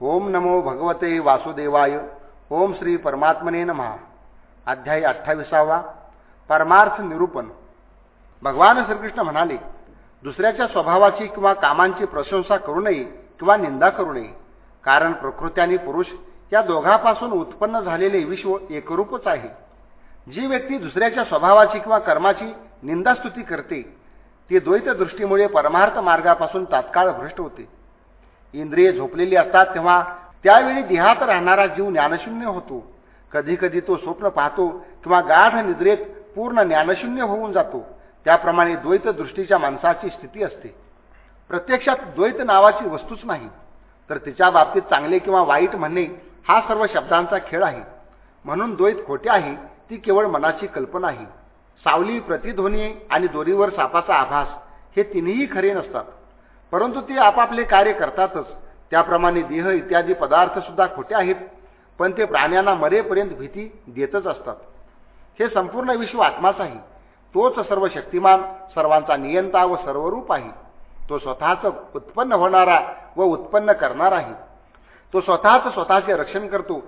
ओम नमो भगवते वासुदेवाय. ओम श्री परमात्मने नमहा अध्याय अठ्ठावीसावा. परमार्थ निरूपण. भगवान श्रीकृष्ण म्हणाले दुसऱ्याच्या स्वभावाची किंवा कामांची प्रशंसा करू नये किंवा निंदा करू नये. कारण प्रकृती आणि पुरुष या दोघापासून उत्पन्न झालेले विश्व एकरूपच आहे. जी व्यक्ती दुसऱ्याच्या स्वभावाची किंवा कर्माची निंदास्तुती करते ती द्वैत दृष्टीमुळे परमार्थ मार्गापासून तात्काळ भ्रष्ट होते. इंद्रिये झोपलेली असतात तेव्हा त्यावेळी देहात राहणारा जीव ज्ञानशून्य होतो. कधी कधी तो स्वप्न पाहतो किंवा गाढ निद्रेत पूर्ण ज्ञानशून्य होऊन जातो. त्याप्रमाणे द्वैत दृष्टीच्या माणसाची स्थिती असते. प्रत्यक्षात द्वैत नावाची वस्तूच नाही. तर तिच्या बाबतीत चांगले किंवा वाईट म्हणणे हा सर्व शब्दांचा खेळ आहे. म्हणून द्वैत खोटे आहे ती केवळ मनाची कल्पना आहे. सावली प्रतिध्वनी आणि दोरीवर सापाचा आभास हे तिन्ही खरे नसतात. परंतु ते आपापले कार्य करतातच. त्याप्रमाणे देह इत्यादी पदार्थ सुद्धा खोटे आहेत पण ते प्राण्यांना मरेपर्यंत भीती देतच असतात. हे संपूर्ण विश्व आत्माच आहे. तोच सर्व शक्तिमान सर्वांचा नियंता व सर्वरूप आहे. तो स्वतःच उत्पन्न होणारा व उत्पन्न करणार आहे. तो स्वतःच स्वतःचे रक्षण करतो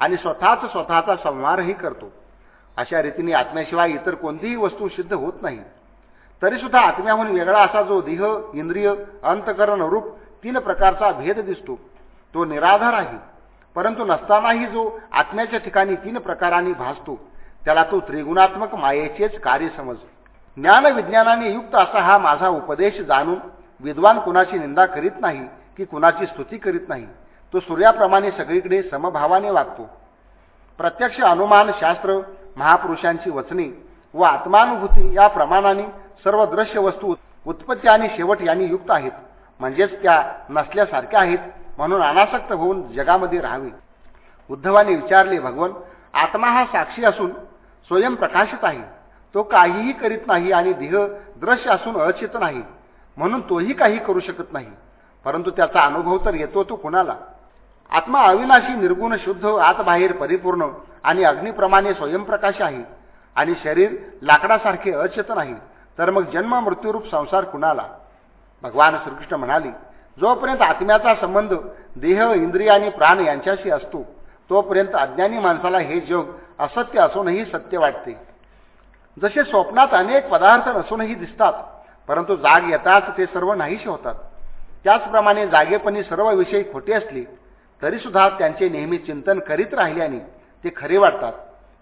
आणि स्वतःच स्वतःचा संहारही करतो. अशा रीतीने आत्म्याशिवाय इतर कोणतीही वस्तू सिद्ध होत नाही. तरीसुद्धा आत्म्याहून वेगळा असा जो देह इंद्रिय अंतकरण रूप तीन प्रकारचा भेद दिसतो. तो निराधार आहे. परंतु नसतानाही जो आत्म्याच्या ठिकाणी तीन प्रकारांनी भासतो त्याला तो त्रिगुणात्मक मायेचेच कार्य समज ज्ञान विज्ञानाने युक्त असा हा माझा उपदेश जाणून विद्वान कुणाची निंदा करीत नाही की कुणाची स्तुती करीत नाही तो सूर्याप्रमाणे सगळीकडे समभावाने वागतो. प्रत्यक्ष अनुमान शास्त्र महापुरुषांची वचने व आत्मानुभूती या प्रमाणाने सर्व दृश्य वस्तू उत्पत्ती आणि शेवट यांनी युक्त आहेत. म्हणजेच त्या नसल्यासारख्या आहेत म्हणून अनासक्त होऊन जगामध्ये राहावे. उद्धवाने विचारले भगवन आत्मा हा साक्षी असून स्वयंप्रकाशित आहे. तो काहीही करीत नाही आणि देह दृश्य असून अचेतन आहे म्हणून तोही काही करू शकत नाही. परंतु त्याचा अनुभव तर येतो तो कुणाला? आत्मा अविनाशी निर्गुण शुद्ध आतबाहेर परिपूर्ण आणि अग्निप्रमाणे स्वयंप्रकाश आहे आणि शरीर लाकडासारखे अचेतन आहे तर मग जन्म मृत्यूरूप संसार कुणाला? भगवान श्रीकृष्ण म्हणाले जोपर्यंत आत्म्याचा संबंध देह इंद्रिय आणि प्राण यांच्याशी असतो तोपर्यंत अज्ञानी माणसाला हे जग असत्य असूनही सत्य वाटते. जसे स्वप्नात अनेक पदार्थ नसूनही दिसतात परंतु जाग येताच ते सर्व नाहीशी होतात. त्याचप्रमाणे जागेपणी सर्व विषय खोटे असले तरीसुद्धा त्यांचे नेहमी चिंतन करीत राहिल्याने ते खरे वाटतात.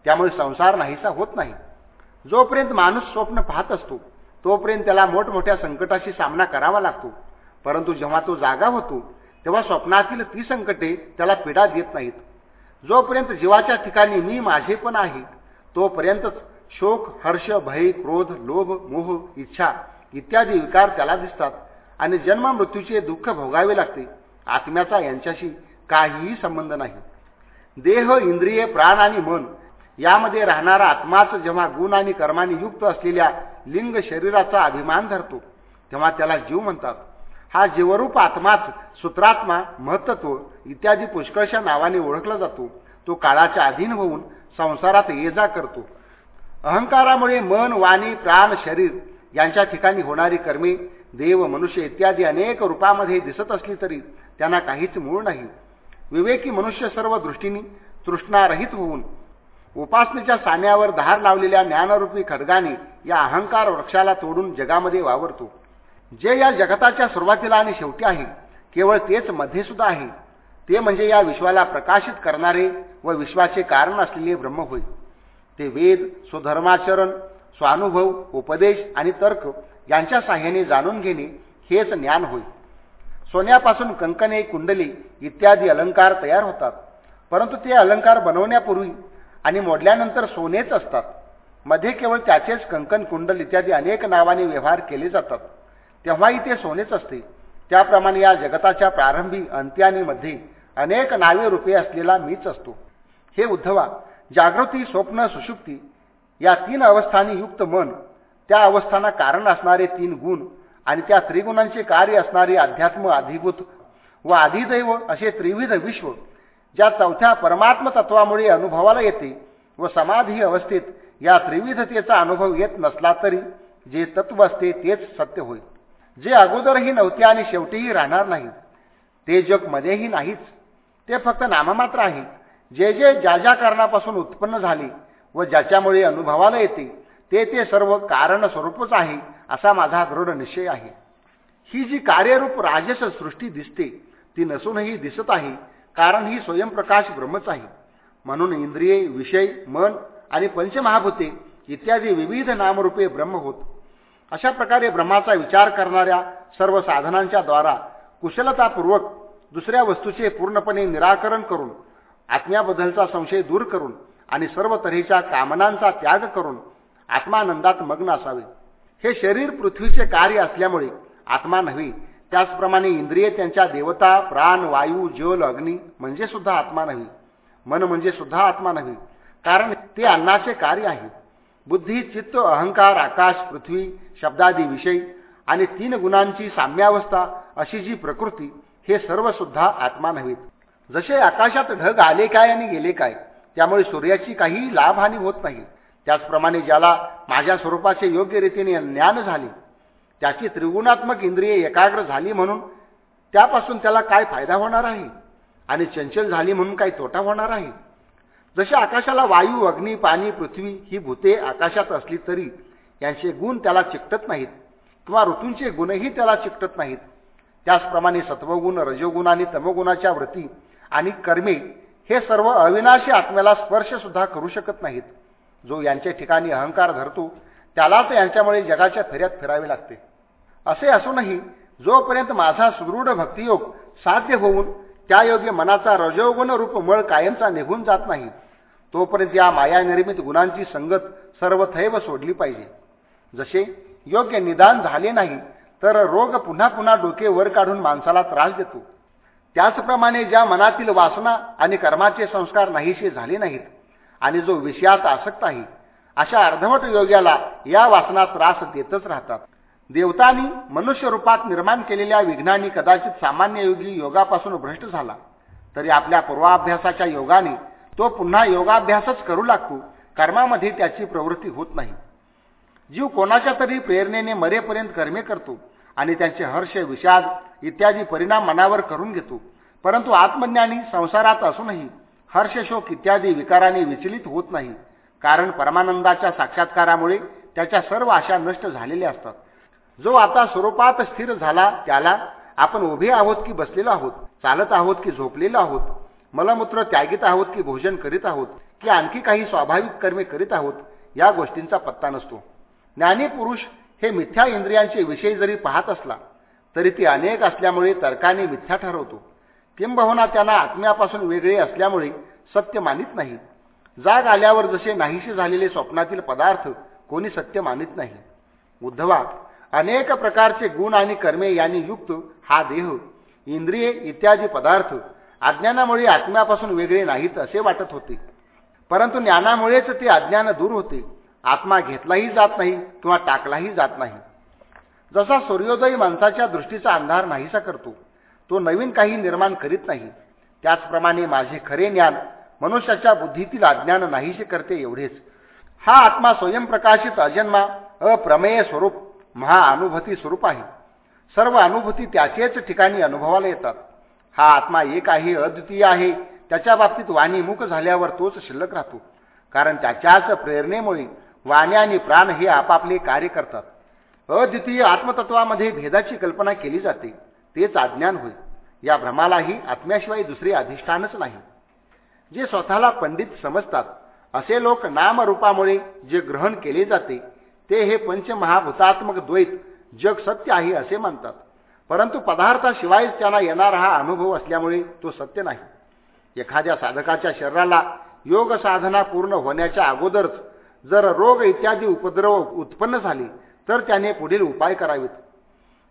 त्यामुळे संसार नाहीसा होत नाही. जोपर्यंत माणूस स्वप्न पाहत असतो तोपर्यंत त्याला मोठमोठ्या संकटाशी सामना करावा लागतो. परंतु जेव्हा तो जागा होतो तेव्हा स्वप्नातील ती संकटे त्याला पीडा देत नाहीत. जोपर्यंत जीवाच्या ठिकाणी मी माझे पण आहे तोपर्यंतच शोक हर्ष भय क्रोध लोभ मोह इच्छा इत्यादी विकार त्याला दिसतात आणि जन्म मृत्यूचे दुःख भोगावे लागते. आत्म्याचा यांच्याशी काहीही संबंध नाही. देह इंद्रिय प्राण आणि मन यामध्ये राहणारा आत्माच जेव्हा गुण आणि कर्माने युक्त असलेल्या लिंग शरीराचा अभिमान धरतो तेव्हा त्याला जीव म्हणतात. हा जीवरूप आत्माच सूत्रात्मा महत्त्व इत्यादी पुष्कळशा नावाने ओळखला जातो. तो काळाच्या अधीन होऊन संसारात ये जा करतो. अहंकारामुळे मन वाणी प्राण शरीर यांच्या ठिकाणी होणारी कर्मे देव मनुष्य इत्यादी अनेक रूपामध्ये दिसत असली तरी त्यांना काहीच मूळ नाही. विवेकी मनुष्य सर्व दृष्टीने तृष्णारहित होऊन उपासनेच्या सान्यावर धार लावलेल्या ज्ञानरूपी खडगाने या अहंकार वृक्षाला तोडून जगामध्ये वावरतो. जे या जगताच्या सुरुवातीला आणि शेवटी आहे केवळ तेच मध्ये सुद्धा आहे. ते म्हणजे या विश्वाला प्रकाशित करणारे व विश्वाचे कारण असलेले ब्रह्म होय. ते वेद स्वधर्माचरण स्वानुभव उपदेश आणि तर्क यांच्या साह्याने जाणून घेणे हेच ज्ञान होय. सोन्यापासून कंकणे कुंडली इत्यादी अलंकार तयार होतात. परंतु ते अलंकार बनवण्यापूर्वी आणि मोडल्यानंतर सोनेच असतात. मध्ये केवळ त्याचेच कंकण कुंडल इत्यादी अनेक नावाने व्यवहार केले जातात. तेव्हाही ते सोनेच असते. त्याप्रमाणे या जगताच्या प्रारंभी अंत्यमध्ये अनेक नावे रूपे असलेला मीच असतो. हे उद्धवा जागृती स्वप्न सुषुप्ती या तीन अवस्थांनी युक्त मन त्या अवस्थांना कारण असणारे तीन गुण आणि त्या त्रिगुणांचे कार्य असणारे अध्यात्म अधिभूत व अधिदैव असे त्रिविध विश्व ज्या चौथ्या परमात्म तत्वामुळे अनुभवाला येते व समाधी अवस्थेत या त्रिविधतेचा अनुभव येत नसला तरी जे तत्व असते तेच सत्य होय. जे अगोदरही नव्हते आणि शेवटीही राहणार नाही ते जग मध्येही नाहीच. ते फक्त नाममात्र आहे. जे जे ज्या ज्या कारणापासून उत्पन्न झाले व ज्याच्यामुळे अनुभवाला येते ते ते सर्व कारण स्वरूपच आहे असा माझा दृढ निश्चय आहे. ही जी कार्यरूप राजस सृष्टी दिसते ती नसूनही दिसत आहे कारण ही स्वयंप्रकाश ब्रह्मच आहे. म्हणून इंद्रिये विषय मन आणि पंचमहाभूते इत्यादी विविध नामरूपे ब्रह्म होत. अशा प्रकारे ब्रह्माचा विचार करणाऱ्या सर्व साधनांच्या द्वारा कुशलतापूर्वक दुसऱ्या वस्तूचे पूर्णपणे निराकरण करून आत्म्याबद्दलचा संशय दूर करून आणि सर्व तऱ्हेच्या कामनांचा त्याग करून आत्मानंदात मग्न असावे. हे शरीर पृथ्वीचे कार्य असल्यामुळे आत्मा नव्हे त्याचप्रमाणे इंद्रिय त्यांच्या देवता प्राण वायू जल अग्नी म्हणजे सुद्धा आत्मा नाही. मन म्हणजे सुद्धा आत्मा नाही. कारण ते अन्नाचे कार्य आहे. बुद्धी चित्त अहंकार आकाश पृथ्वी शब्दादी विषय आणि तीन गुणांची साम्यावस्था अशी जी प्रकृती हे सर्व सुद्धा आत्मा नव्हेत जसे आकाशात ढग आले काय आणि गेले काय त्यामुळे सूर्याची काही लाभहानी होत नाही. त्याचप्रमाणे ज्याला माझ्या स्वरूपाचे योग्य रीतीने ज्ञान झाले त्याची त्रिगुणात्मक इंद्रिये एकाग्र झाली म्हणून त्यापासून त्याला काय फायदा होणार आहे? आणि चंचल झाली म्हणून काही तोटा होणार आहे? जसे आकाशाला वायू अग्नी पाणी पृथ्वी ही भूते आकाशात असली तरी यांचे गुण त्याला चिकटत नाहीत किंवा ऋतूंचे गुणही त्याला चिकटत नाहीत. त्याचप्रमाणे सत्वगुण रजोगुण आणि तमगुणाच्या वृत्ती आणि कर्मे हे सर्व अविनाशी आत्म्याला स्पर्श सुद्धा करू शकत नाहीत. जो यांच्या ठिकाणी अहंकार धरतो त्यालाच यांच्यामुळे जगाच्या फेऱ्यात फिरावे लागते. असे असूनही जोपर्यंत माझा सुदृढ भक्तियोग साध्य होऊन त्या योग्य मनाचा रजोगुण रूप मळ कायमचा निघून जात नाही तोपर्यंत या मायानिर्मित गुणांची संगत सर्वथैव सोडली पाहिजे. जसे योग्य निदान झाले नाही तर रोग पुन्हा पुन्हा डोके वर काढून माणसाला त्रास देतो. त्याचप्रमाणे ज्या मनातील वासना आणि कर्माचे संस्कार नाहीसे झाले नाहीत आणि जो विषयात आसक्त आहे अशा अर्धवट योग्याला या वासना त्रास देतच राहतात. देवतांनी मनुष्य रूपात निर्माण केलेल्या विघ्नांनी कदाचित सामान्य योगी योगापासून भ्रष्ट झाला. तरी आपल्या पूर्वाभ्यासाच्या योगाने तो पुन्हा योगाभ्यासच करू लागतो. कर्मामध्ये त्याची प्रवृत्ती होत नाही. जीव कोणाच्या तरी प्रेरणेने मरेपर्यंत कर्मे करतो आणि त्यांचे हर्ष विषाद इत्यादी परिणाम मनावर करून घेतो. परंतु आत्मज्ञानी संसारात असूनही हर्षशोक इत्यादी विकाराने विचलित होत नाही. कारण परमानंदाच्या साक्षात्कारामुळे त्याच्या सर्व आशा नष्ट झालेल्या असतात. जो आता स्वरूपात स्थिर झाला त्याला आपण उभे आहोत की बसलेलो आहोत चालत आहोत की झोपलेलो आहोत मलमूत्र त्यागीत आहोत की भोजन करीत आहोत की आणखी काही स्वाभाविक कर्मे करीत आहोत या गोष्टींचा पत्ता नसतो. ज्ञानी पुरुष हे मिथ्या इंद्रियांचे विषय जरी पाहत असला तरी ती अनेक असल्यामुळे तर्काने मिथ्या ठरवतो. किंबहुना त्यांना आत्म्यापासून वेगळे असल्यामुळे सत्य मानित नाही. जाग आल्यावर जसे नाहीसे झालेले स्वप्नातील पदार्थ कोणी सत्य मानित नाही. उद्धवा अनेक प्रकारचे गुण आणि कर्मे यांनी युक्त हा देह इंद्रिये इत्यादी पदार्थ अज्ञानामुळे आत्म्यापासून वेगळे नाहीत असे वाटत होते. परंतु ज्ञानामुळेच ते अज्ञान दूर होते. आत्मा घेतलाही जात नाही किंवा टाकलाही जात नाही. जसा सूर्योदयी माणसाच्या दृष्टीचा अंधार नाहीसा करतो तो नवीन काही निर्माण करीत नाही. त्याचप्रमाणे माझे खरे ज्ञान मनुष्याच्या बुद्धीतील अज्ञान नाहीसे करते एवढेच. हा आत्मा स्वयंप्रकाशित अजन्मा अप्रमेय स्वरूप महाअनुभूती स्वरूप आहे. सर्व अनुभूती त्याचेच ठिकाणी अनुभवाला येतात. हा आत्मा एक आहे अद्वितीय आहे. त्याच्या बाबतीत वाणीमुख झाल्यावर तोच शिल्लक राहतो. कारण त्याच्याच प्रेरणेमुळे वाणी आणि प्राण हे आपापले कार्य करतात. अद्वितीय आत्मतत्वामध्ये भेदाची कल्पना केली जाते. तेच अज्ञान होय. या भ्रमालाही आत्म्याशिवाय दुसरे अधिष्ठानच नाही. जे स्वतःला पंडित समजतात असे लोक नामरूपामुळे जे ग्रहण केले जाते ते हे पंचमहाभूतात्मक द्वैत जग सत्य आहे असे मानतात परंतु पदार्थाशिवायच त्यांना येणारा हा अनुभव असल्यामुळे तो सत्य नाही. एखाद्या साधकाच्या शरीराला योग साधना पूर्ण होण्याच्या अगोदरच जर रोग इत्यादी उपद्रव उत्पन्न झाले तर त्याने पुढील उपाय करावेत.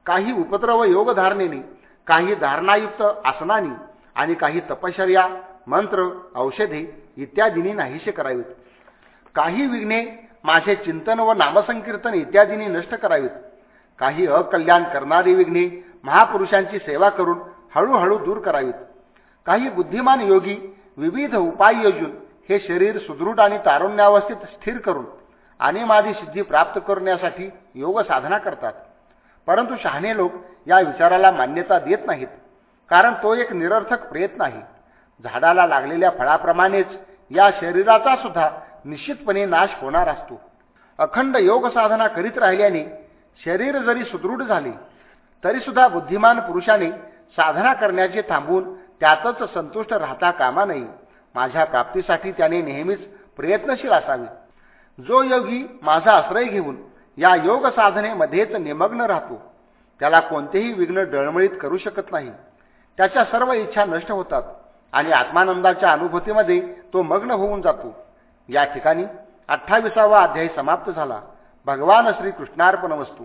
काही उपद्रव योगधारणेने काही धारणायुक्त आसनानी आणि काही तपश्चर्या मंत्र औषधे इत्यादींनी नाहीसे करावीत. काही विघ्ने माझे चिंतन व नामसंकीर्तन इत्यादींनी नष्ट करावीत. काही अकल्याण करणारी विघ्ने महापुरुषांची सेवा करून हळूहळू दूर करावीत. काही बुद्धिमान योगी विविध उपाय योजून हे शरीर सुदृढ आणि तारुण्यावस्थेत स्थिर करून आणि माझी सिद्धी प्राप्त करण्यासाठी योग साधना करतात. परंतु शहाणे लोक या विचाराला मान्यता देत नाहीत कारण तो एक निरर्थक प्रयत्न आहे. झाडाला लागलेल्या फळाप्रमाणेच या शरीराचा सुद्धा निश्चितपणे नाश होणार असतो. अखंड योग साधना करीत राहिल्याने शरीर जरी सुदृढ झाले तरीसुद्धा बुद्धिमान पुरुषाने साधना करण्याचे थांबून त्यातच संतुष्ट राहता कामा नये. माझ्या प्राप्तीसाठी त्याने नेहमीच प्रयत्नशील असावे. जो योगी माझा आश्रय घेऊन या योग साधनेमध्येच निमग्न राहतो त्याला कोणतेही विघ्न डळमळीत करू शकत नाही. त्याच्या सर्व इच्छा नष्ट होतात. आणि आत्मानंदाच्या अनुभूतीमध्ये तो मग्न होऊन जातो. या ठिकाणी अठ्ठावीसावा अध्याय समाप्त झाला. भगवान श्री कृष्णार्पण वस्तू